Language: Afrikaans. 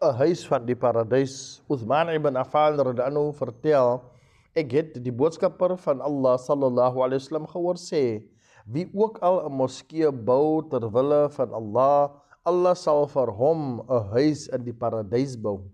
'n huis van die paradys. Uthman ibn Affan radhiyallahu vertel, ek het die boodskapper van Allah sallallahu alaihi wasallam gehoor sê, wie ook al 'n moskee bou ter wille van Allah, Allah sal vir hom 'n huis in die paradys bou.